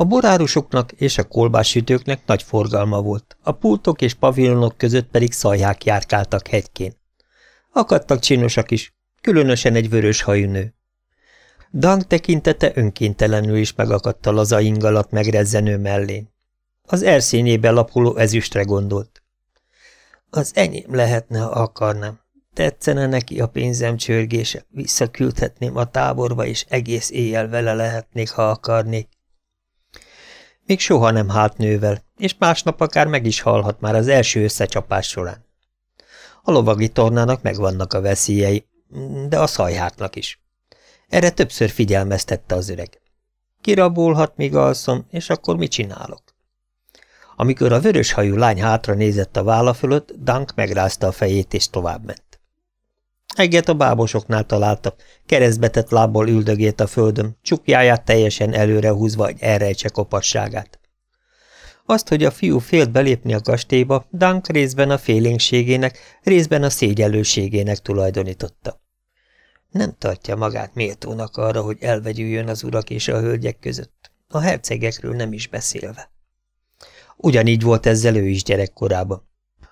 A borárusoknak és a kolbássütőknek nagy forgalma volt, a pultok és pavilonok között pedig szajhák járkáltak hegykén. Akadtak csinosak is, különösen egy vörös hajú nő. Dank tekintete önkéntelenül is megakadt a laza ingalat megrezzenő mellén. Az erszényébe lapuló ezüstre gondolt. Az enyém lehetne, ha akarnám. Tetszene neki a pénzem csörgése, visszaküldhetném a táborba, és egész éjjel vele lehetnék, ha akarnék. Még soha nem hát nővel, és másnap akár meg is halhat már az első összecsapás során. A lovagi tornának megvannak a veszélyei, de a szajhátnak is. Erre többször figyelmeztette az öreg. Kirabolhat, míg alszom, és akkor mit csinálok? Amikor a vöröshajú lány hátra nézett a válla fölött, Dank megrázta a fejét, és továbbment. Egyet a bábosoknál találta, keresztbetett lábbal üldögélt a földön, csukjáját teljesen előre húzva, hogy elrejtse kopasságát. Azt, hogy a fiú félt belépni a kastélyba, Dank részben a félénkségének, részben a szégyelőségének tulajdonította. Nem tartja magát méltónak arra, hogy elvegyüljön az urak és a hölgyek között, a hercegekről nem is beszélve. Ugyanígy volt ezzel ő is gyerekkorában.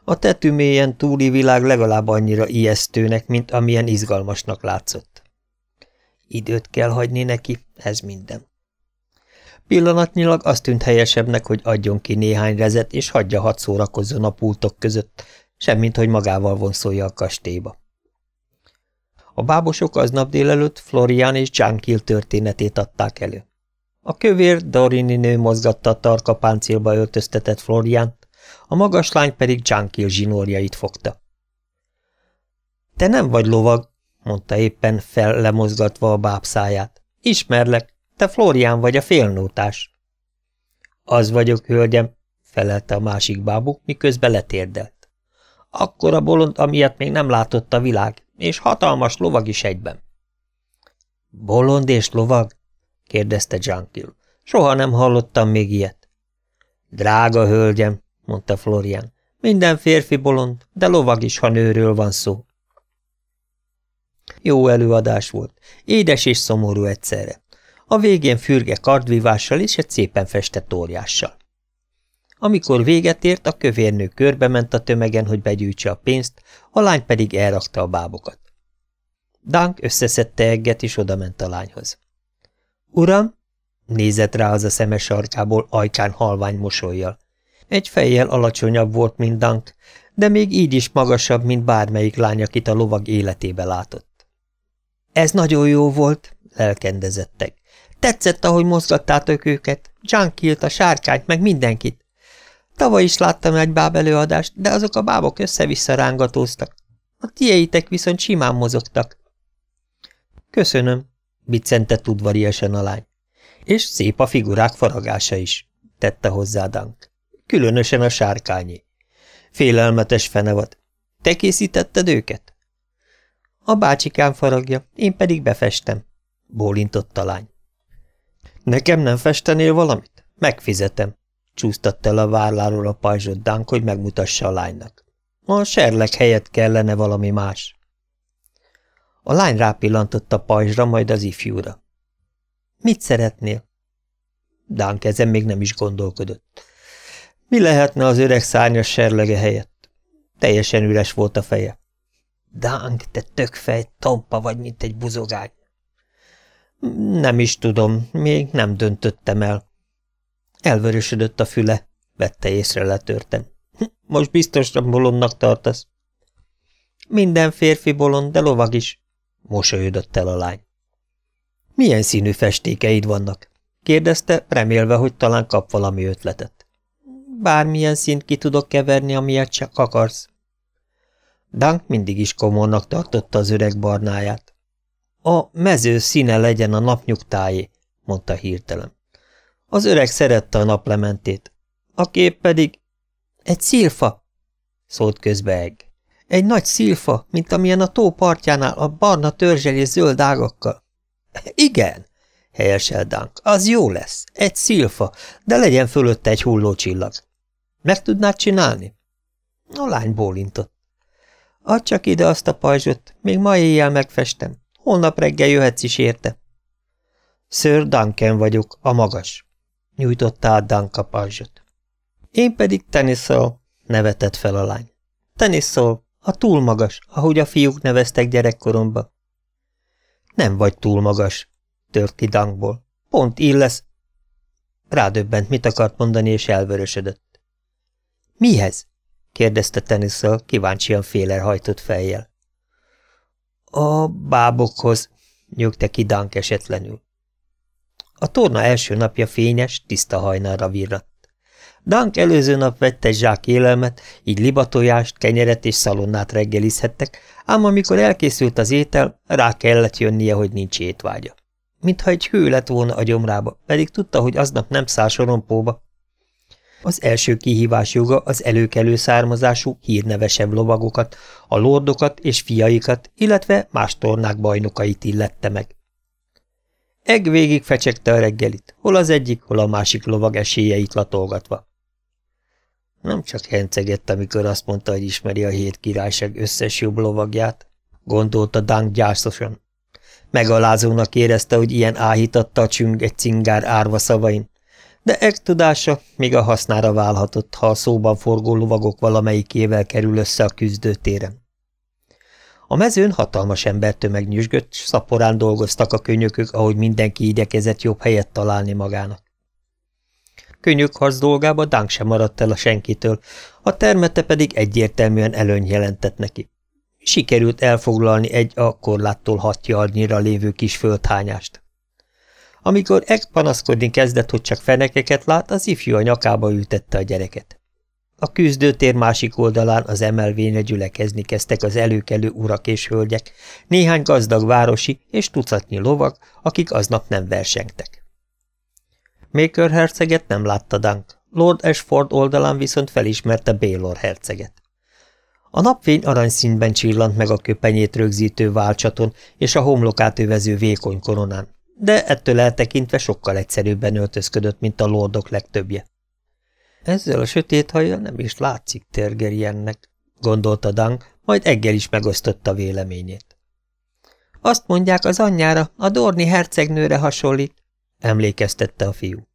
A tetűmélyen túli világ legalább annyira ijesztőnek, mint amilyen izgalmasnak látszott. Időt kell hagyni neki, ez minden. Pillanatnyilag azt tűnt helyesebbnek, hogy adjon ki néhány rezet, és hagyja hat szórakozzon a pultok között, semmint hogy magával vonszolja a kastélyba. A bábosok aznap délelőtt Florian és Jankil történetét adták elő. A kövér Dorini nő mozgatta a tarka páncélba öltöztetett Floriant, a magas lány pedig Jankil zsinórjait fogta. – Te nem vagy lovag, mondta éppen fel lemozgatva a báb száját. – Ismerlek, te Florián vagy a félnótás. – Az vagyok, hölgyem, felelte a másik bábuk, miközben letérdelt. Akkora bolond, amilyet még nem látott a világ, és hatalmas lovag is egyben. – Bolond és lovag? – kérdezte Jankil. – Soha nem hallottam még ilyet. – Drága hölgyem, mondta Florian. Minden férfi bolond, de lovag is, ha nőről van szó. Jó előadás volt, édes és szomorú egyszerre. A végén fürge kardvivással és egy szépen festett óriással. Amikor véget ért, a kövérnő körbe ment a tömegen, hogy begyűjtse a pénzt, a lány pedig elrakta a bábokat. Dank összeszedte egget, és odament a lányhoz. – Uram? – nézett rá az a szemes sarkából ajkán halvány mosolyjal. Egy fejjel alacsonyabb volt, mint Dank, de még így is magasabb, mint bármelyik lány, akit a lovag életébe látott. Ez nagyon jó volt, lelkendezettek. Tetszett, ahogy mozgattátok őket, Junkilt, a sárkányt, meg mindenkit. Tavaly is láttam egy báb előadást, de azok a bábok össze-vissza rángatóztak. A tieitek viszont simán mozogtak. Köszönöm, biccentett udvariasan a lány. És szép a figurák faragása is, tette hozzá Dank különösen a sárkányé. Félelmetes fenevad. Te készítetted őket? A bácsikám faragja, én pedig befestem, bólintott a lány. Nekem nem festenél valamit? Megfizetem, csúsztatta el a várláról a pajzsot Dánk, hogy megmutassa a lánynak. A serleg helyett kellene valami más. A lány rápillantott a pajzsra, majd az ifjúra. Mit szeretnél? Dánk ezen még nem is gondolkodott. Mi lehetne az öreg szárnyas serlege helyett? Teljesen üres volt a feje. Dánk, te tökfej, tompa vagy, mint egy buzogány. Nem is tudom, még nem döntöttem el. Elvörösödött a füle, vette észre letörtem. Most biztosra bolondnak tartasz. Minden férfi bolond, de lovag is, mosolyodott el a lány. Milyen színű festékeid vannak? kérdezte, remélve, hogy talán kap valami ötletet bármilyen szint ki tudok keverni, amilyet csak akarsz. Dank mindig is komornak tartotta az öreg barnáját. A mező színe legyen a napnyugtájé, mondta hirtelen. Az öreg szerette a naplementét. A kép pedig... Egy szilfa, szólt közbe Egg. Egy nagy szilfa, mint amilyen a tó partjánál a barna törzsel és zöld ágakkal. Igen, helyesel Dank, az jó lesz. Egy szilfa, de legyen fölötte egy hullócsillag. Meg tudnád csinálni? A lány bólintott. Add csak ide azt a pajzsot, még ma éjjel megfestem. Holnap reggel jöhetsz is érte. Sir Duncan vagyok, a magas. nyújtotta át Danka pajzsot. Én pedig teniszol, nevetett fel a lány. Teniszol, a túl magas, ahogy a fiúk neveztek gyerekkoromba. Nem vagy túl magas, tört ki Dankból. Pont illesz. Rádöbbent, mit akart mondani, és elvörösödött. Mihez? kérdezte teniszol, kíváncsian hajtott fejjel. A bábokhoz, nyögte ki Dank esetlenül. A torna első napja fényes, tiszta hajnalra virratt. Dank előző nap vett egy zsák élelmet, így libatojást, kenyeret és szalonnát reggelizhettek, ám amikor elkészült az étel, rá kellett jönnie, hogy nincs étvágya. Mintha egy hő lett volna a gyomrába, pedig tudta, hogy aznap nem száll sorompóba. Az első kihívás joga az előkelő származású, hírnevesebb lovagokat, a lordokat és fiaikat, illetve más tornák bajnokait illette meg. Egg végig fecsegte a reggelit, hol az egyik, hol a másik lovag esélyeit latolgatva. Nem csak hencegett, amikor azt mondta, hogy ismeri a hét királyság összes jobb lovagját, gondolta Dang gyászosan. Megalázónak érezte, hogy ilyen áhítatta csüng egy cingár árva szavain, de Egg tudása még a hasznára válhatott, ha a szóban forgó lovagok valamelyikével kerül össze a küzdőtéren. A mezőn hatalmas embertömeg nyüzsgött, szaporán dolgoztak a könyökök, ahogy mindenki igyekezett jobb helyet találni magának. Könyökharc dolgába Dánk sem maradt el a senkitől, a termete pedig egyértelműen előny jelentett neki. Sikerült elfoglalni egy a korláttól hat yardnyira lévő kis földhányást. Amikor Egg panaszkodni kezdett, hogy csak fenekeket lát, az ifjú a nyakába ültette a gyereket. A küzdőtér másik oldalán az emelvényre gyülekezni kezdtek az előkelő urak és hölgyek, néhány gazdag városi és tucatnyi lovag, akik aznap nem versengtek. Maker herceget nem látta Dunk, Lord Ashford oldalán viszont felismerte Baylor herceget. A napfény aranyszínben csillant meg a köpenyét rögzítő válcsaton és a homlokát övező vékony koronán, de ettől eltekintve sokkal egyszerűbben öltözködött, mint a lordok legtöbbje. Ezzel a sötét hajjal nem is látszik Tergeriennek, gondolta Dang, majd eggel is megosztotta véleményét. Azt mondják az anyjára, a Dorni hercegnőre hasonlít, emlékeztette a fiú.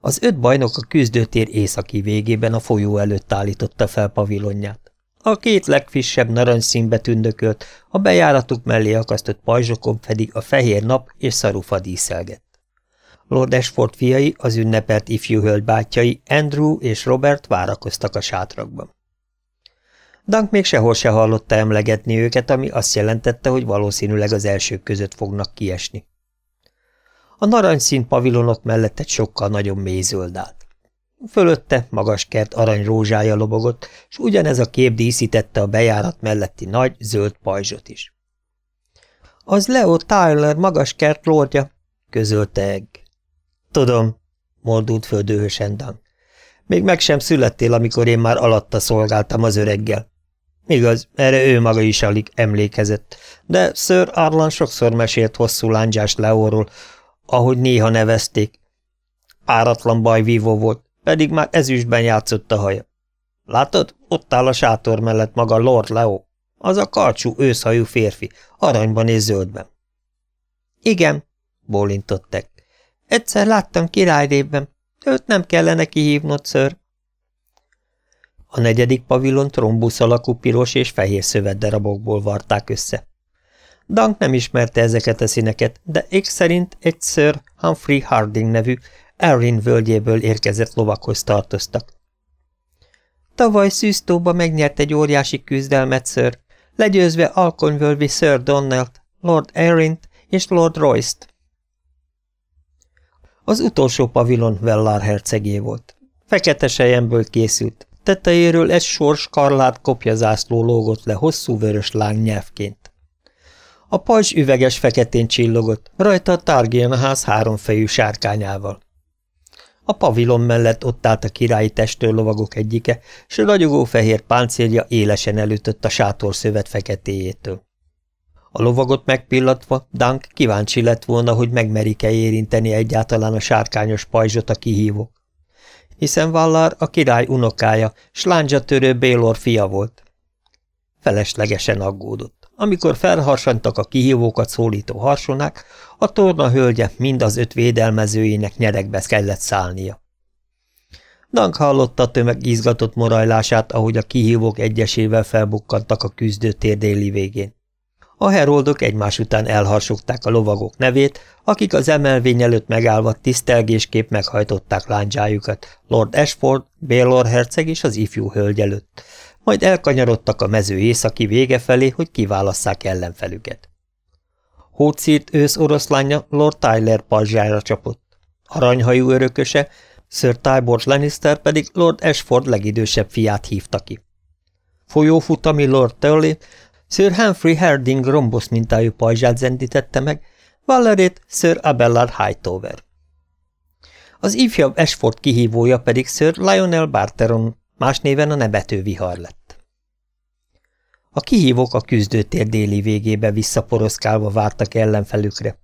Az öt bajnok a küzdőtér északi végében a folyó előtt állította fel pavilonját. A két legfrissebb narancsszínbe tündökölt, a bejáratuk mellé akasztott pajzsokon pedig a fehér nap és szarufa díszelgett. Lord Ashford fiai, az ünnepelt ifjú hölgy Andrew és Robert várakoztak a sátrakban. Dunk még sehol se hallotta emlegetni őket, ami azt jelentette, hogy valószínűleg az elsők között fognak kiesni. A narancsszín pavilonok mellett egy sokkal nagyobb mély zöld állt. Fölötte magas kert arany rózsája lobogott, és ugyanez a kép díszítette a bejárat melletti nagy, zöld pajzsot is. Az Leo Tyler magas kert lordja, közölte Egg. Tudom, mordult föl Dan. Még meg sem születtél, amikor én már alatta szolgáltam az öreggel. Igaz, erre ő maga is alig emlékezett, de Sir Arlan sokszor mesélt hosszú lángyás Leóról, ahogy néha nevezték. Páratlan bajvívó volt, pedig már ezüstben játszott a haja. Látod, ott áll a sátor mellett maga Lord Leo, az a karcsú őszhajú férfi, aranyban és zöldben. Igen, bólintottek. Egyszer láttam királyrévben. Őt nem kellene kihívnod, ször. A negyedik pavilon trombusz alakú piros és fehér szövetdarabokból varták össze. Dank nem ismerte ezeket a színeket, de X szerint egy Sir Humphrey Harding nevű Erin völgyéből érkezett lovakhoz tartoztak. Tavaly Szűztóba megnyert egy óriási küzdelmet, ször, legyőzve Alkonyvölvi Sir Donnelt, Lord Erint és Lord Royce-t. Az utolsó pavilon Vellár hercegé volt. Fekete sejemből készült, tetejéről egy sors karlát kopjazászló lógott le hosszú vörös láng nyelvként. A pajzs üveges feketén csillogott, rajta a Targien ház háromfejű sárkányával. A pavilon mellett ott állt a királyi testőrlovagok egyike, s a ragyogó fehér páncélja élesen elütött a sátorszövet feketéjétől. A lovagot megpillatva Dunk kíváncsi lett volna, hogy megmerik-e érinteni egyáltalán a sárkányos pajzsot a kihívók. Hiszen Vallár a király unokája, s törő Bélor fia volt. Feleslegesen aggódott. Amikor felharsantak a kihívókat szólító harsonák, a torna hölgye mind az öt védelmezőjének nyerekbe kellett szállnia. Dank hallotta a tömeg izgatott morajlását, ahogy a kihívók egyesével felbukkantak a küzdőtér déli végén. A heroldok egymás után elharsogták a lovagok nevét, akik az emelvény előtt megállva tisztelgésképp meghajtották lándzsájukat, Lord Ashford, Baylor herceg és az ifjú hölgy előtt, majd elkanyarodtak a mező északi vége felé, hogy kiválasszák ellenfelüket. Hócírt ősz oroszlánya Lord Tyler pajzsára csapott. Aranyhajú örököse, Sir Tybor Lannister pedig Lord Ashford legidősebb fiát hívta ki. Folyófutami Lord Tully Sir Humphrey Harding rombosz mintájú pajzsát zendítette meg, Valerét Sir Abelard Hightower. Az ifjabb Ashford kihívója pedig Sir Lionel Barteron, más néven a nebető vihar lett. A kihívók a küzdőtér déli végébe visszaporoszkálva vártak ellenfelükre.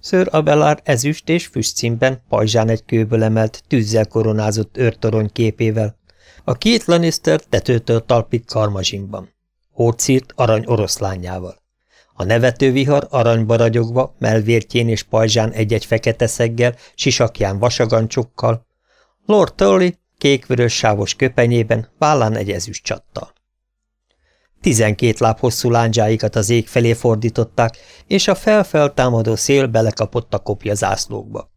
Sir Abelard ezüst és füstcímben, pajzsán egy kőből emelt, tűzzel koronázott őrtorony képével, a két Lannister tetőtől talpig karmazsimban. Hócírt arany oroszlányával. A nevető vihar aranyba ragyogva, melvértjén és pajzsán egy-egy fekete szeggel, sisakján vasagancsokkal, Lord Tully kék-vörös sávos köpenyében, vállán egy ezüst csattal. Tizenkét láb hosszú lándzsáikat az ég felé fordították, és a felfeltámadó szél belekapott a kopja zászlókba.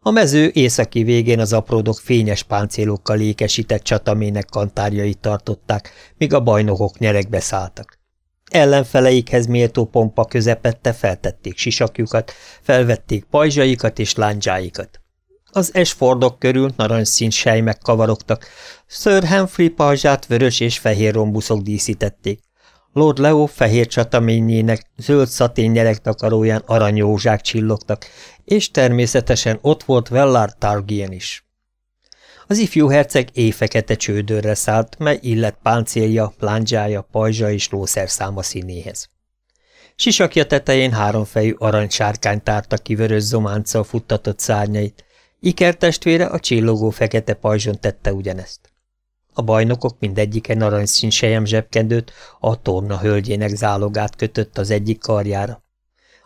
A mező északi végén az apródok fényes páncélokkal ékesített csatamének kantárjait tartották, míg a bajnokok nyerekbe szálltak. Ellenfeleikhez méltó pompa közepette feltették sisakjukat, felvették pajzsaikat és lándzsáikat. Az esfordok körül narancsszín sejmek kavarogtak, Sir Humphrey pajzsát vörös és fehér rombuszok díszítették. Lord Leo fehér csataményének zöld szatén takaróján aranyózsák csillogtak, és természetesen ott volt Vellard Targien is. Az ifjú herceg éjfekete csődörre szállt, mely illett páncélja, plándzsája, pajzsa és lószerszáma színéhez. Sisakja tetején háromfejű aranysárkány tárta ki vörös zománccal futtatott szárnyait, ikertestvére a csillogó fekete pajzson tette ugyanezt. A bajnokok mindegyike narancsszín sejem zsebkendőt, a torna hölgyének zálogát kötött az egyik karjára.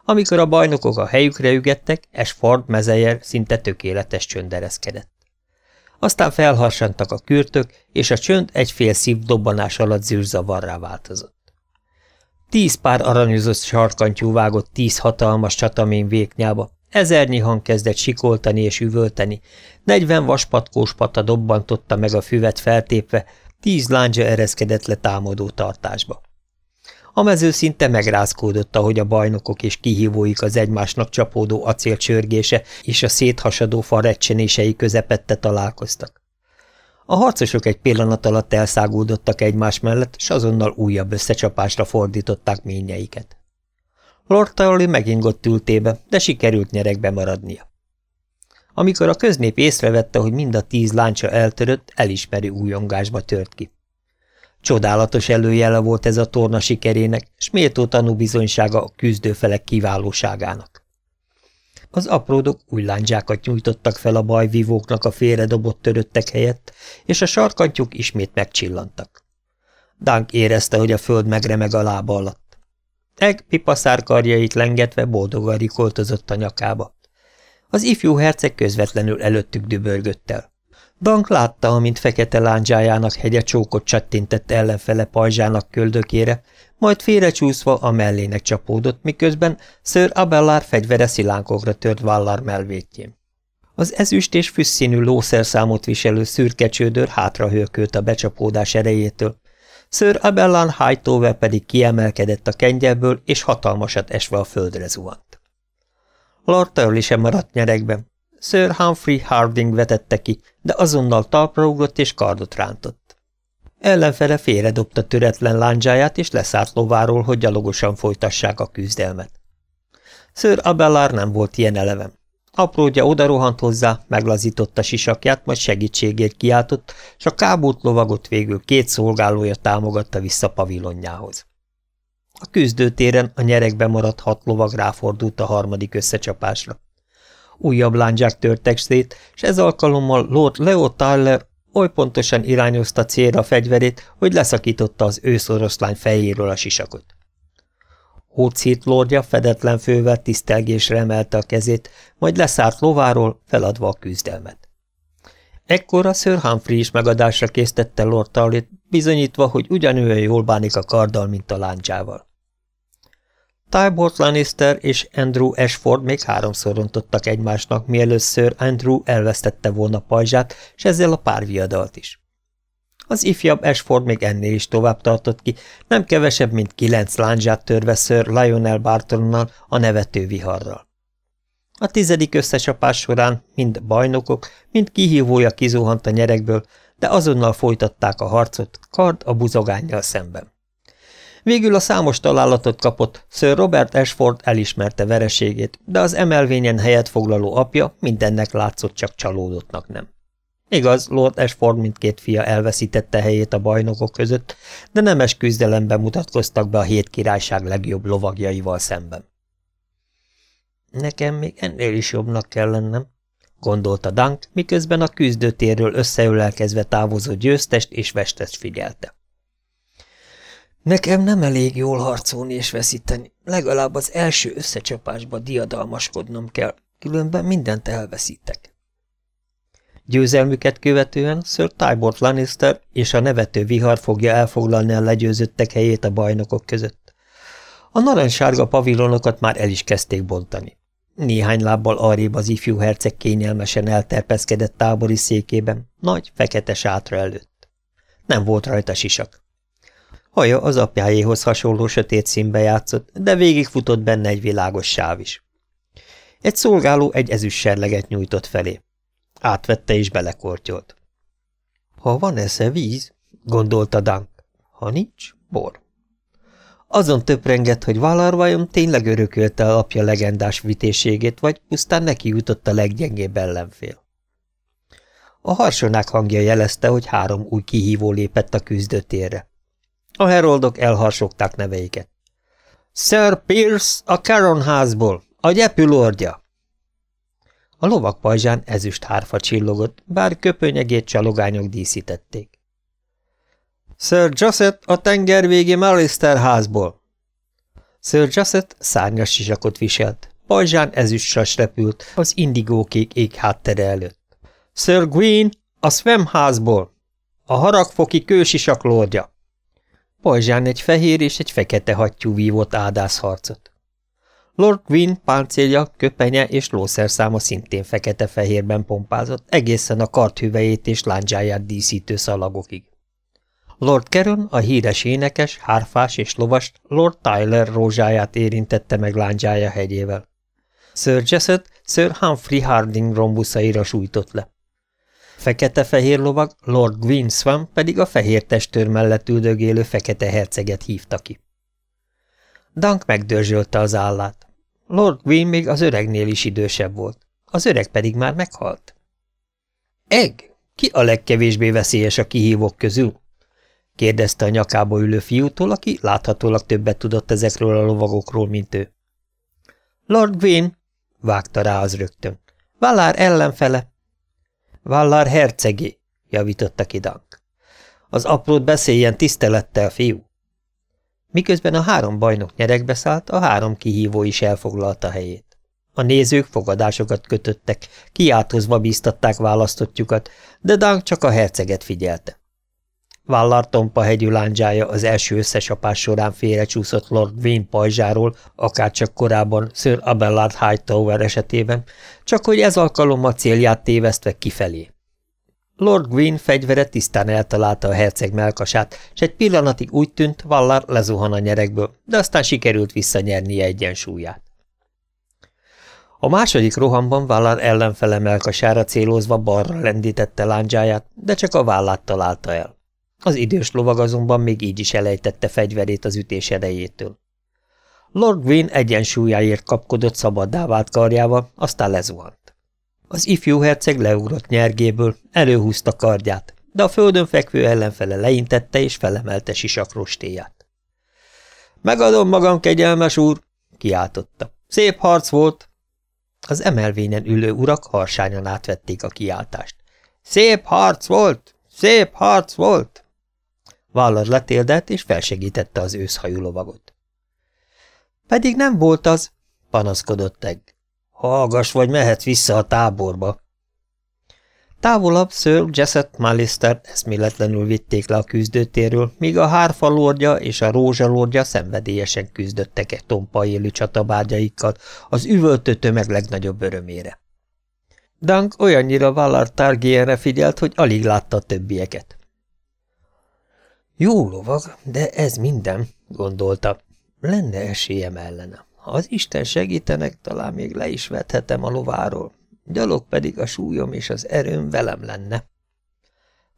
Amikor a bajnokok a helyükre ügettek, Esford mezejer szinte tökéletes csönd ereszkedett. Aztán felharsantak a kürtök, és a csönd egy fél szív dobbanás alatt zűrzavarrá változott. Tíz pár aranyozott sarkantyú vágott tíz hatalmas csatamén véknyába, ezernyi hang kezdett sikoltani és üvölteni, negyven vaspatkós pata dobbantotta meg a füvet feltépve, tíz láncsa ereszkedett le támadó tartásba. A mező szinte megrázkódott, ahogy a bajnokok és kihívóik az egymásnak csapódó acélcsörgése és a széthasadó farecsenései közepette találkoztak. A harcosok egy pillanat alatt elszágúdottak egymás mellett, s azonnal újabb összecsapásra fordították ményeiket. Lord Tarly megingott ültébe, de sikerült nyerekbe maradnia. Amikor a köznép észrevette, hogy mind a tíz láncsa eltörött, elismerő újongásba tört ki. Csodálatos előjele volt ez a torna sikerének, s méltó tanúbizonysága a küzdőfelek kiválóságának. Az apródok új lándzsákat nyújtottak fel a bajvívóknak a félredobott töröttek helyett, és a sarkantyúk ismét megcsillantak. Dunk érezte, hogy a föld megremeg a lába alatt. Eg pipaszár karjait lengetve boldogan rikoltozott a nyakába. Az ifjú herceg közvetlenül előttük dübörgött el. Dank látta, amint fekete lándzsájának hegye csókot csattintett ellenfele pajzsának köldökére, majd félrecsúszva a mellének csapódott, miközben Sir Abelard fegyvere szilánkokra tört Vallar melvétjén. Az ezüst és füsszínű lószerszámot viselő szürke csődör hátrahőkölt a becsapódás erejétől, Sir Abellan Hightower pedig kiemelkedett a kengyelből, és hatalmasat esve a földre zuhant. Lord Turley sem maradt nyerekben, Sir Humphrey Harding vetette ki, de azonnal talpra és kardot rántott. Ellenfele félredobta töretlen lándzsáját, és leszállt lováról, hogy gyalogosan folytassák a küzdelmet. Sir Abelard nem volt ilyen eleven. Apródja odarohant hozzá, meglazította sisakját, majd segítségért kiáltott, és a kábult lovagot végül két szolgálója támogatta vissza pavilonjához. A küzdőtéren a nyerekbe maradt hat lovag ráfordult a harmadik összecsapásra. Újabb lándzsák törtek szét, és ez alkalommal Lord Leo Tyler oly pontosan irányozta célra a fegyverét, hogy leszakította az őszoroszlány fejéről a sisakot. Hócírt lordja fedetlen fővel tisztelgésre emelte a kezét, majd leszállt lováról, feladva a küzdelmet. Ekkor a Sir Humphrey is megadásra késztette Lord Tarlit, bizonyítva, hogy ugyanolyan jól bánik a karddal, mint a láncsával. Tybalt Lannister és Andrew Ashford még háromszor rontottak egymásnak, mielőtt Sir Andrew elvesztette volna pajzsát, és ezzel a párviadalt is. Az ifjabb Ashford még ennél is tovább tartott ki, nem kevesebb, mint kilenc láncsát törve Sir Lionel Bartonnal a nevető viharral. A tizedik összecsapás során mind bajnokok, mind kihívója kizuhant a nyerekből, de azonnal folytatták a harcot, kard a buzogányjal szemben. Végül a számos találatot kapott, Sir Robert Ashford elismerte vereségét, de az emelvényen helyet foglaló apja mindennek látszott csak csalódottnak nem. Igaz, Lord Ashford mindkét fia elveszítette helyét a bajnokok között, de nemes küzdelemben mutatkoztak be a hét királyság legjobb lovagjaival szemben. Nekem még ennél is jobbnak kell lennem, gondolta Dunk, miközben a küzdőtérről összeölelkezve távozó győztest és vestest figyelte. Nekem nem elég jól harcolni és veszíteni, legalább az első összecsapásba diadalmaskodnom kell, különben mindent elveszítek. Győzelmüket követően Sir Tybalt Lannister és a nevető vihar fogja elfoglalni a legyőzöttek helyét a bajnokok között. A narancssárga pavilonokat már el is kezdték bontani. Néhány lábbal arrébb az ifjú herceg kényelmesen elterpeszkedett tábori székében, nagy, fekete sátra előtt. Nem volt rajta sisak. Haja az apjáéhoz hasonló sötét színbe játszott, de végigfutott benne egy világos sáv is. Egy szolgáló egy ezüst serleget nyújtott felé. Átvette és belekortyolt. Ha van esze víz, gondolta Dank. Ha nincs, bor. Azon töprengett, hogy Valar vajon tényleg örökölte a apja legendás vitéségét, vagy pusztán neki jutott a leggyengébb ellenfél. A harsonák hangja jelezte, hogy három új kihívó lépett a küzdőtérre. A heroldok elharsogták neveiket. Sir Pierce a Caron házból, a gyepülordja. A lovak pajzsán ezüst hárfa csillogott, bár köpönyegét csalogányok díszítették. Sir Josset a tengervégi Malister házból. Sir Josset szárnyas sisakot viselt, pajzsán ezüst repült az indigókék ég háttere előtt. Sir Gwyn a Swem házból, a haragfoki kősisak lordja. Pajzsán egy fehér és egy fekete hattyú vívott ádászharcot. Lord Gwyn páncélja, köpenye és lószerszáma szintén fekete-fehérben pompázott, egészen a karthüvejét és lándzsáját díszítő szalagokig. Lord Caron, a híres énekes, hárfás és lovast Lord Tyler rózsáját érintette meg lándzsája hegyével. Sir Jesset Sir Humphrey Harding rombuszaira sújtott le. Fekete-fehér lovag Lord Gwyn Swan pedig a fehér testőr mellett üldögélő fekete herceget hívta ki. Dunk megdörzsölte az állát. Lord Gwyn még az öregnél is idősebb volt, az öreg pedig már meghalt. Egg, ki a legkevésbé veszélyes a kihívók közül? kérdezte a nyakába ülő fiútól, aki láthatólag többet tudott ezekről a lovagokról, mint ő. Lord Gwyn, vágta rá az rögtön. Vallár ellenfele. Vallár hercegé, javította ki Dank. Az aprót beszéljen tisztelettel, fiú. Miközben a három bajnok nyerekbe szállt, a három kihívó is elfoglalta helyét. A nézők fogadásokat kötöttek, kiáltozva bíztatták választottjukat, de Dank csak a herceget figyelte. Vállar tompa hegyű lándzsája az első összesapás során félrecsúszott Lord Wayne pajzsáról, akárcsak korábban Sir Abelard Hightower esetében, csak hogy ez alkalommal célját tévesztve kifelé. Lord Green fegyvere tisztán eltalálta a herceg melkasát, és egy pillanatig úgy tűnt, Vallar lezuhan a nyerekből, de aztán sikerült visszanyernie egyensúlyát. A második rohamban Vallar ellenfele melkasára célozva balra lendítette lándzsáját, de csak a vállát találta el. Az idős lovag azonban még így is elejtette fegyverét az ütés erejétől. Lord Green egyensúlyáért kapkodott szabaddá vált karjával, aztán lezuhant. Az ifjú herceg leugrott nyergéből, előhúzta kardját, de a földön fekvő ellenfele leintette és felemelte sisakrostéját. Megadom magam, kegyelmes úr, kiáltotta. Szép harc volt. Az emelvényen ülő urak harsányan átvették a kiáltást. Szép harc volt! Szép harc volt! Vállad letéldelt, és felsegítette az őszhajú lovagot. Pedig nem volt az, panaszkodott Egg. Hallgas vagy, mehet vissza a táborba. Távolabb Sir Jesset Mallister eszméletlenül vitték le a küzdőtérről, míg a hárfa lordja és a rózsa lordja szenvedélyesen küzdöttek egy tompa élő csatabárgyaikkal az üvöltő tömeg legnagyobb örömére. Dank olyannyira Valar Targierre figyelt, hogy alig látta többieket. Jó lovag, de ez minden, gondolta. Lenne esélyem ellene. Ha az Isten segítenek, talán még le is vethetem a lováról. Gyalog pedig a súlyom és az erőm velem lenne.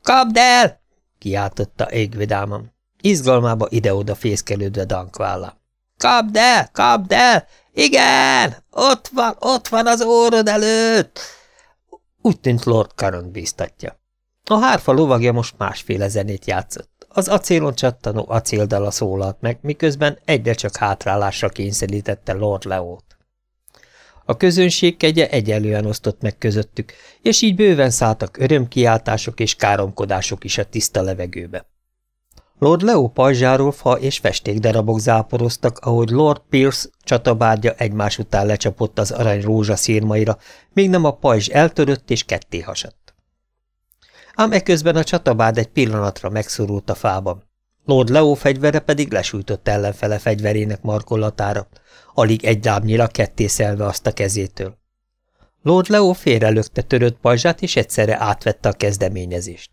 Kapd el! kiáltotta égvidáman. Izgalmába ide-oda fészkelődve Dankválla. Kapd el! Kapd el! Igen! Ott van, ott van az órod előtt! Úgy tűnt Lord Caron bíztatja. A hárfa lovagja most másféle zenét játszott. Az acélon csattanó acéldala szólalt meg, miközben egyre csak hátrálásra kényszerítette Lord Leót. A közönség kegye egyelően osztott meg közöttük, és így bőven szálltak örömkiáltások és káromkodások is a tiszta levegőbe. Lord Leo pajzsáról fa és festékdarabok záporoztak, ahogy Lord Pierce csatabárgya egymás után lecsapott az arany rózsa szírmaira, még nem a pajzs eltörött és ketté hasadt. Ám eközben a csatabárd egy pillanatra megszorult a fában. Lord Leo fegyvere pedig lesújtott ellenfele fegyverének markolatára, alig egy lábnyira kettészelve azt a kezétől. Lord Leo félrelökte törött pajzsát, és egyszerre átvette a kezdeményezést.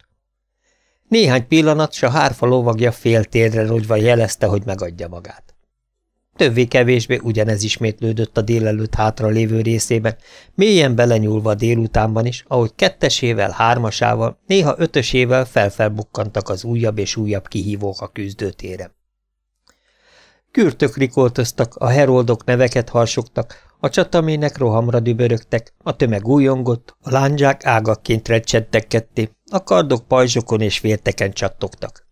Néhány pillanat, s a hárfa lovagja fél térre rogyva jelezte, hogy megadja magát. Többé-kevésbé ugyanez ismétlődött a délelőtt hátra lévő részében, mélyen belenyúlva délutánban is, ahogy kettesével, hármasával, néha ötösével felfelbukkantak az újabb és újabb kihívók a küzdőtéren. Kürtök rikoltoztak, a heroldok neveket harsogtak, a csatamének rohamra dübörögtek, a tömeg újongott, a lándzsák ágakként recsedtek ketté, a kardok pajzsokon és vérteken csattogtak.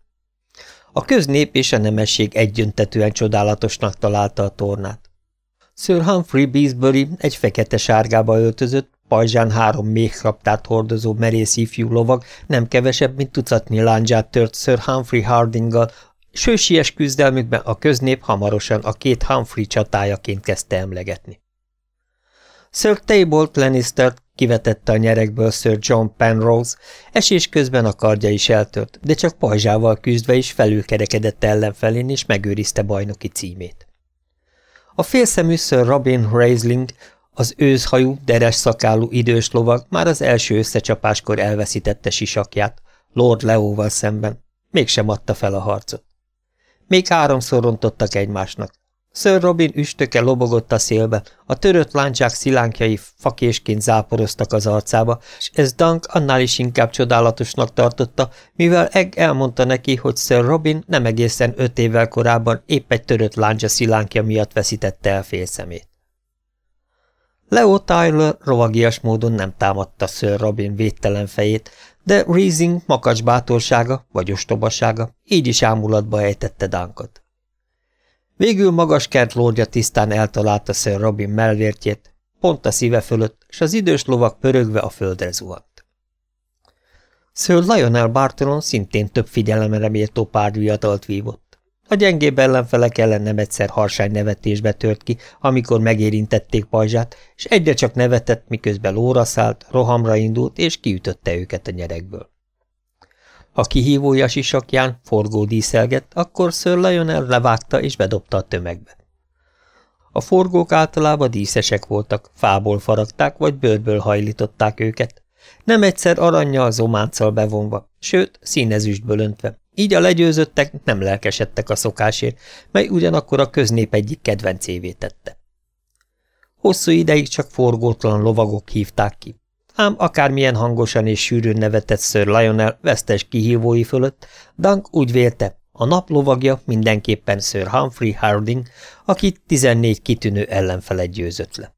A köznép és a nemesség egyöntetően csodálatosnak találta a tornát. Sir Humphrey Beesbury egy fekete-sárgába öltözött, pajzsán három méhkraptárt hordozó merész ifjú lovag nem kevesebb, mint tucatnyi lándzsát tört Sir Humphrey Hardinggal, Sősies küzdelmükben a köznép hamarosan a két Humphrey csatájaként kezdte emlegetni. Sir Tabolt Lannister kivetette a nyerekből Sir John Penrose, esés közben a kardja is eltört, de csak pajzsával küzdve is felülkerekedett ellenfelén és megőrizte bajnoki címét. A félszemű Sir Robin Raisling, az őzhajú, deres szakálú idős lovag már az első összecsapáskor elveszítette sisakját, Lord Leóval szemben, mégsem adta fel a harcot. Még háromszor rontottak egymásnak. Sir Robin üstöke lobogott a szélbe, a törött láncsák szilánkjai fakésként záporoztak az arcába, és ez Dunk annál is inkább csodálatosnak tartotta, mivel Egg elmondta neki, hogy Sir Robin nem egészen öt évvel korábban épp egy törött láncsa szilánkja miatt veszítette el félszemét. Leo Tyler rovagias módon nem támadta Sir Robin védtelen fejét, de Reasing makacs bátorsága vagy ostobasága így is ámulatba ejtette Dunkot. Végül magas kert lordja tisztán eltalálta Sir Robin melvértjét, pont a szíve fölött, és az idős lovak pörögve a földre zuhant. Sir Lionel Bartolon szintén több figyelemre méltó párviatalt vívott. A gyengébb ellenfelek ellen nem egyszer harsány nevetésbe tört ki, amikor megérintették pajzsát, és egyre csak nevetett, miközben lóra szállt, rohamra indult, és kiütötte őket a nyerekből. Ha kihívója sisakján forgó díszelgett, akkor Sir Lionel levágta és bedobta a tömegbe. A forgók általában díszesek voltak, fából faragták vagy bőrből hajlították őket, nem egyszer aranyjal zománccal bevonva, sőt, színezüstből öntve, így a legyőzöttek nem lelkesedtek a szokásért, mely ugyanakkor a köznép egyik kedvencévé tette. Hosszú ideig csak forgótlan lovagok hívták ki, ám akármilyen hangosan és sűrűn nevetett Sir Lionel vesztes kihívói fölött, Dunk úgy vélte, a nap lovagja mindenképpen Sir Humphrey Harding, akit 14 kitűnő ellenfelet győzött le.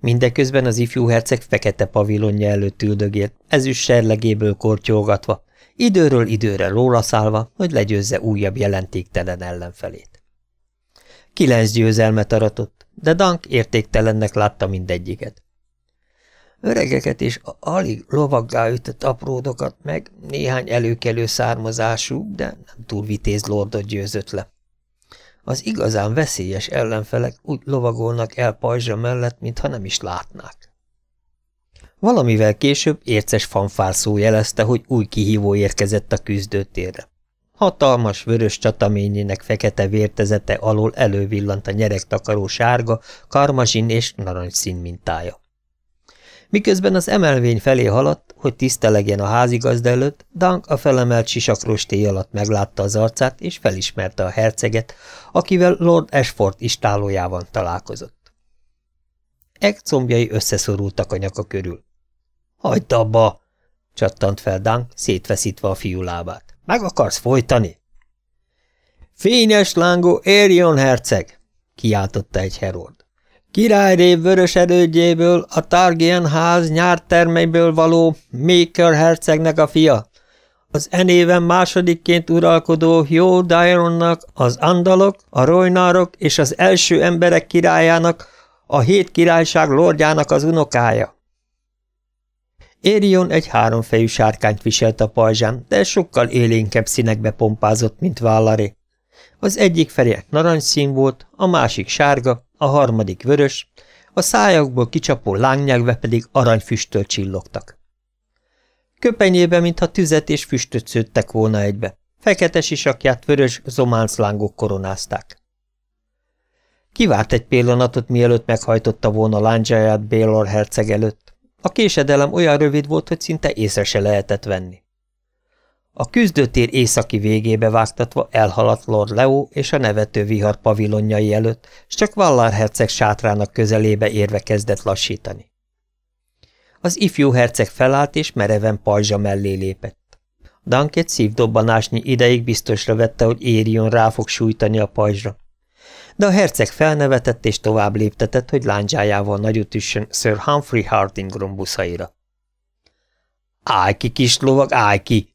Mindeközben az ifjú herceg fekete pavilonja előtt üldögélt, ezüst serlegéből kortyolgatva, időről időre róla szállva, hogy legyőzze újabb jelentéktelen ellenfelét. Kilenc győzelmet aratott, de Dank értéktelennek látta mindegyiket. Öregeket és alig lovaggá ütött apródokat, meg néhány előkelő származású, de nem túl vitéz lordot győzött le. Az igazán veszélyes ellenfelek úgy lovagolnak el pajzsa mellett, mintha nem is látnák. Valamivel később érces fanfárszó jelezte, hogy új kihívó érkezett a küzdőtérre. Hatalmas, vörös csataményének fekete vértezete alól elővillant a nyeregtakaró sárga, karmazsin és narancsszín mintája. Miközben az emelvény felé haladt, hogy tisztelegjen a házigazda előtt, Dank a felemelt sisakrostély alatt meglátta az arcát, és felismerte a herceget, akivel Lord Ashford istálójában találkozott. Egg combjai összeszorultak a nyaka körül. – Hagyd abba! – csattant fel Dank, szétveszítve a fiú lábát. – Meg akarsz folytani? – Fényes lángó Arion herceg! – kiáltotta egy herold. Királyrév vörös erődjéből, a Targien ház nyártermeiből való Maker hercegnek a fia. Az enéven másodikként uralkodó Jó Daironnak, az Andalok, a Rojnárok és az első emberek királyának, a hét királyság lordjának az unokája. Érion egy háromfejű sárkányt viselt a pajzsán, de sokkal élénkebb színekbe pompázott, mint Vállaré. Az egyik feje narancsszín volt, a másik sárga, a harmadik vörös, a szájakból kicsapó lángnyelve pedig aranyfüsttől csillogtak. Köpenyébe, mintha tüzet és füstöt szőttek volna egybe. Fekete sisakját vörös zománclángok koronázták. Kivárt egy pillanatot, mielőtt meghajtotta volna lándzsáját Bélor herceg előtt. A késedelem olyan rövid volt, hogy szinte észre se lehetett venni. A küzdőtér északi végébe vágtatva elhaladt Lord Leo és a nevető vihar pavilonjai előtt, s csak Vallár herceg sátrának közelébe érve kezdett lassítani. Az ifjú herceg felállt és mereven pajzsa mellé lépett. Danket szívdobbanásnyi ideig biztosra vette, hogy Érion rá fog sújtani a pajzsra. De a herceg felnevetett és tovább léptetett, hogy lándzsájával nagyot üssön Sir Humphrey Harding rombuszaira. – Állj ki, kis lovag, állj ki!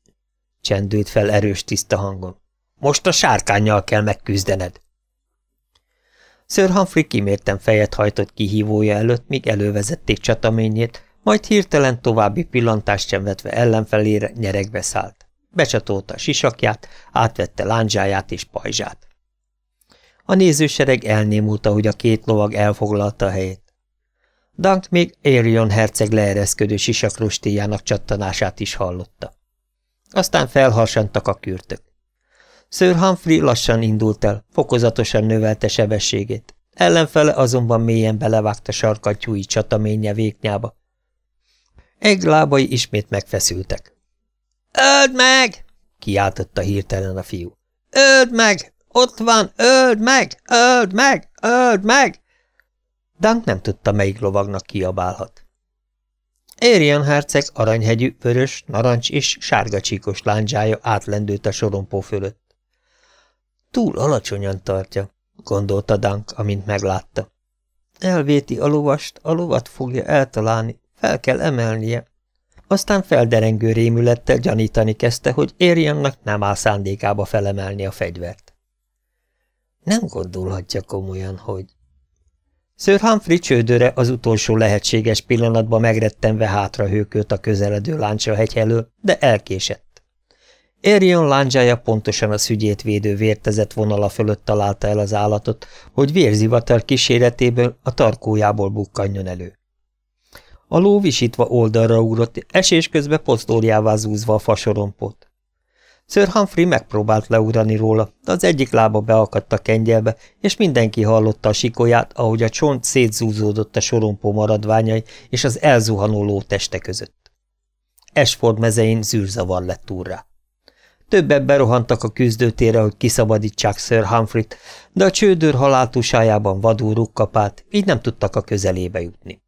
Csendült fel erős tiszta hangon. Most a sárkányjal kell megküzdened. Sir Humphrey kimérten fejet hajtott kihívója előtt, míg elővezették csataményét, majd hirtelen további pillantást sem vetve ellenfelére nyeregbe szállt. Becsatolta a sisakját, átvette lándzsáját és pajzsát. A nézősereg elnémult, ahogy a két lovag elfoglalta a helyét. Dank még Arion herceg leereszkedő sisakrostéjának csattanását is hallotta. Aztán felharsantak a kürtök. Sir Humphrey lassan indult el, fokozatosan növelte sebességét. Ellenfele azonban mélyen belevágta sarkantyúi csataménye véknyába. Egy lábai ismét megfeszültek. – Öld meg! – kiáltotta hirtelen a fiú. – Öld meg! Ott van! Öld meg! Öld meg! Öld meg! Dunk nem tudta, melyik lovagnak kiabálhat. Arian herceg aranyhegyű, vörös, narancs és sárga csíkos lándzsája átlendült a sorompó fölött. Túl alacsonyan tartja, gondolta Dank, amint meglátta. Elvéti a lovast, a lovat fogja eltalálni, fel kell emelnie. Aztán felderengő rémülettel gyanítani kezdte, hogy Ariannak nem áll szándékába felemelni a fegyvert. Nem gondolhatja komolyan, hogy... Sir Humphrey csődöre az utolsó lehetséges pillanatban megrettenve hátra hőkölt a közeledő láncsahegy elől, de elkésett. Arion lándzsája pontosan a szügyét védő vértezett vonala fölött találta el az állatot, hogy vérzivatar kíséretéből a tarkójából bukkanjon elő. A ló visítva oldalra ugrott, esés közben posztóriává zúzva a fasorompot. Sir Humphrey megpróbált leugrani róla, de az egyik lába beakadt a kengyelbe, és mindenki hallotta a sikolyát, ahogy a csont szétzúzódott a sorompó maradványai és az elzuhanó ló teste között. Esford mezein zűrzavar lett úrrá. Többet berohantak a küzdőtére, hogy kiszabadítsák Sir Humphrey-t, de a csődőr haláltusájában vadul rukkapált, így nem tudtak a közelébe jutni.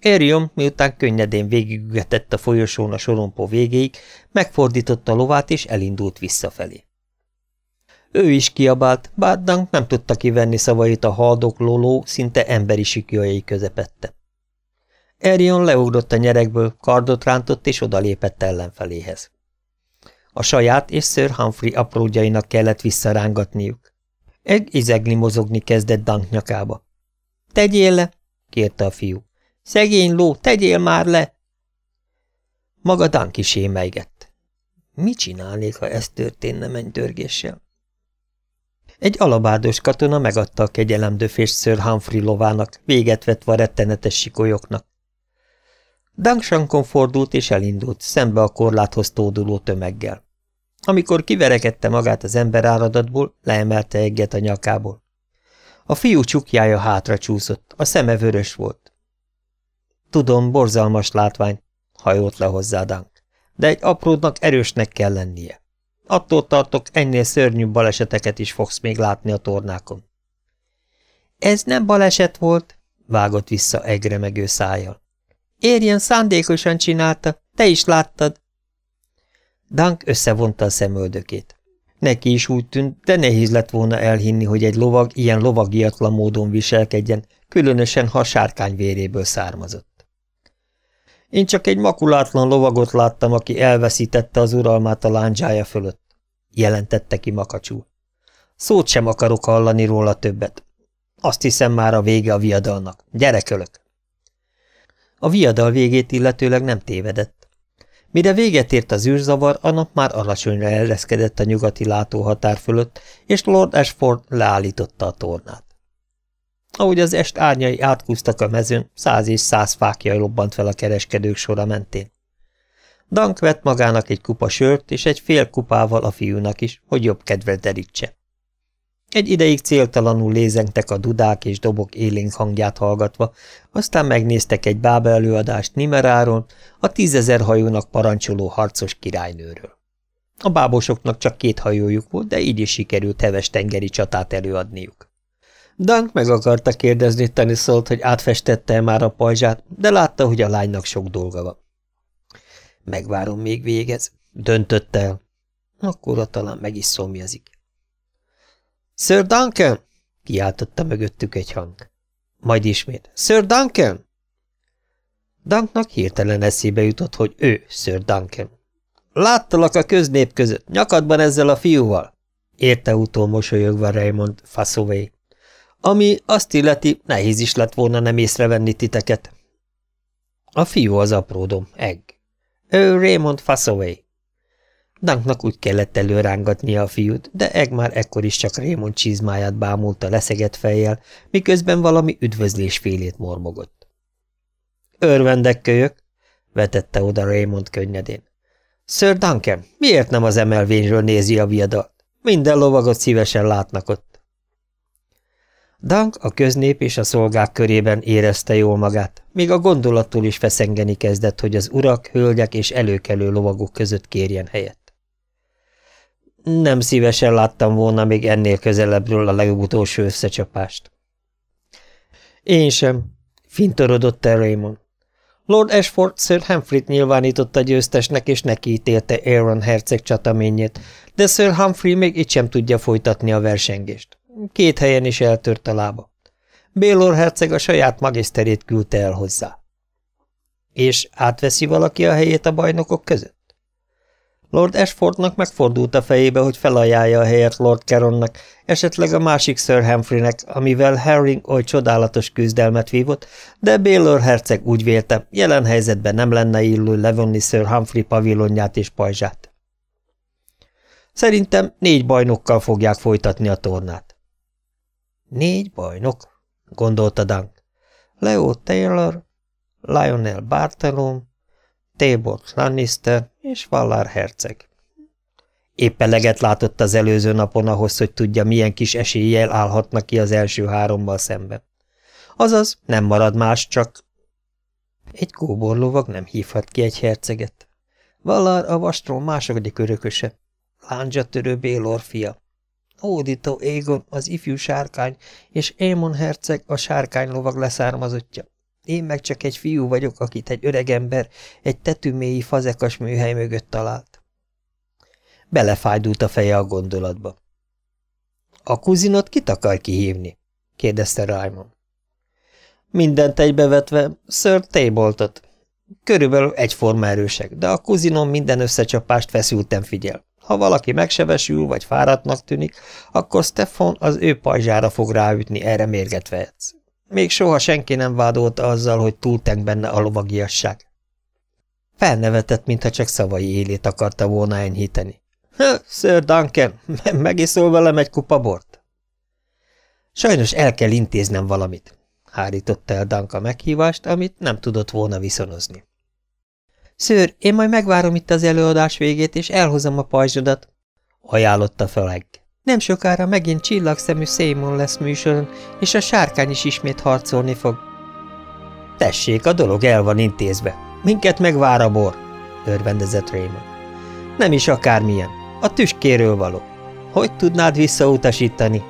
Erion, miután könnyedén végigügetett a folyosón a sorompó végéig, megfordította a lovát és elindult visszafelé. Ő is kiabált, bár Dank nem tudta kivenni szavait a haldokló ló szinte emberi sikjai közepette. Erion leugrott a nyerekből, kardot rántott és odalépett ellenfeléhez. A saját és Sir Humphrey apródjainak kellett visszarángatniuk. Egy izegli mozogni kezdett Dank nyakába. – Tegyél le! – kérte a fiú. Szegény ló, tegyél már le! Maga Danki sémeigett. Mit csinálnék, ha ez történne mennydörgéssel? Egy alabádos katona megadta a kegyelemdöfést Sir Humphrey lovának, véget vetve a rettenetes sikolyoknak. Dangshankon fordult és elindult, szembe a korláthoz tóduló tömeggel. Amikor kiverekedte magát az emberáradatból, leemelte egyet a nyakából. A fiú csukjája hátra csúszott, a szeme vörös volt. Tudom, borzalmas látvány, hajolt le hozzá Dank, de egy apródnak erősnek kell lennie. Attól tartok, ennél szörnyűbb baleseteket is fogsz még látni a tornákon. Ez nem baleset volt, vágott vissza egremegő szájjal. Érjen szándékosan csinálta, te is láttad. Dank összevonta a szemöldökét. Neki is úgy tűnt, de nehéz lett volna elhinni, hogy egy lovag ilyen lovagiatlan módon viselkedjen, különösen, ha a sárkány véréből származott. Én csak egy makulátlan lovagot láttam, aki elveszítette az uralmát a lándzsája fölött, jelentette ki makacsul. Szót sem akarok hallani róla többet. Azt hiszem már a vége a viadalnak. Gyere! A viadal végét illetőleg nem tévedett. Mire véget ért az űrzavar, a nap már alacsonyra ereszkedett a nyugati látóhatár fölött, és Lord Ashford leállította a tornát. Ahogy az est árnyai átkúztak a mezőn, száz és száz fákja lobbant fel a kereskedők sora mentén. Dank vett magának egy kupa sört, és egy fél kupával a fiúnak is, hogy jobb kedve derítse. Egy ideig céltalanul lézengtek a dudák és dobok élénk hangját hallgatva, aztán megnéztek egy bába előadást Nimeráról, a tízezer hajónak parancsoló harcos királynőről. A bábosoknak csak két hajójuk volt, de így is sikerült heves tengeri csatát előadniuk. Dank meg akarta kérdezni Taniszolt, hogy átfestette-e már a pajzsát, de látta, hogy a lánynak sok dolga van. Megvárom, még végez, döntötte el. Akkor talán meg is szomjazik. Sir Duncan! kiáltotta mögöttük egy hang. Majd ismét. Sir Duncan! Dunknak hirtelen eszébe jutott, hogy ő Sir Duncan. Láttalak a köznép között, nyakadban ezzel a fiúval, érte utól mosolyogva Raymond Fassoway. Ami azt illeti, nehéz is lett volna nem észrevenni titeket. A fiú az apródom, Egg. Ő Raymond Fassoway. Danknak úgy kellett előrángatnia a fiút, de Eg már ekkor is csak Raymond csizmáját bámulta leszegett fejjel, miközben valami üdvözlésfélét mormogott. Örvendek kölyök, vetette oda Raymond könnyedén. Sir Duncan, miért nem az emelvényről nézi a viadalt? Minden lovagot szívesen látnak ott. Dank a köznép és a szolgák körében érezte jól magát, még a gondolattól is feszengeni kezdett, hogy az urak, hölgyek és előkelő lovagok között kérjen helyet. Nem szívesen láttam volna még ennél közelebbről a legutolsó összecsapást. Én sem, fintorodott el Raymond. Lord Ashford Sir Humphrey-t nyilvánította győztesnek, és neki ítélte Aaron herceg csataményét, de Sir Humphrey még itt sem tudja folytatni a versengést. Két helyen is eltört a lába. Bélor herceg a saját magiszterét küldte el hozzá. És átveszi valaki a helyét a bajnokok között? Lord Ashfordnak megfordult a fejébe, hogy felajánlja a helyet Lord Caronnak, esetleg a másik Sir Humphreynek, amivel Herring oly csodálatos küzdelmet vívott, de Baylor herceg úgy vélte, jelen helyzetben nem lenne illő levonni Sir Humphrey pavilonját és pajzsát. Szerintem négy bajnokkal fogják folytatni a tornát. Négy bajnok? gondolta Dunk. Leo Taylor, Lionel Bartolom, Tabor Lannister és Vallár herceg. Épp eleget látott az előző napon ahhoz, hogy tudja, milyen kis eséllyel állhatnak ki az első hárommal szemben. Azaz, nem marad más, csak... Egy kóborlovag nem hívhat ki egy herceget. Vallár a vastról második örököse, törő Bélor fia. Ódító Égon az ifjú sárkány, és Émon herceg a sárkány lovag leszármazottja. Én meg csak egy fiú vagyok, akit egy öregember egy tetűmélyi fazekas műhely mögött talált. Belefájdult a feje a gondolatba. A kuzinot kit akar kihívni? kérdezte Raimon. Mindent egybevetve Sir Taboltot. Körülbelül egyforma erősek, de a kuzinom minden összecsapást feszülten figyel. Ha valaki megsebesül vagy fáradtnak tűnik, akkor Stefan az ő pajzsára fog ráütni, erre mérget vehetsz. Még soha senki nem vádolta azzal, hogy túltenk benne a lovagiasság. Felnevetett, mintha csak szavai élét akarta volna enyhíteni. – Sir Duncan, megiszol velem egy kupa bort? Sajnos el kell intéznem valamit, hárította el Danka meghívást, amit nem tudott volna viszonozni. Szőr, én majd megvárom itt az előadás végét, és elhozom a pajzsodat, ajánlotta Feleg. Nem sokára megint csillagszemű Szémon lesz műsoron, és a sárkány is ismét harcolni fog. Tessék, a dolog el van intézve. Minket megvár a bor, örvendezett Raymond. Nem is akármilyen, a tüskéről való. Hogy tudnád visszautasítani?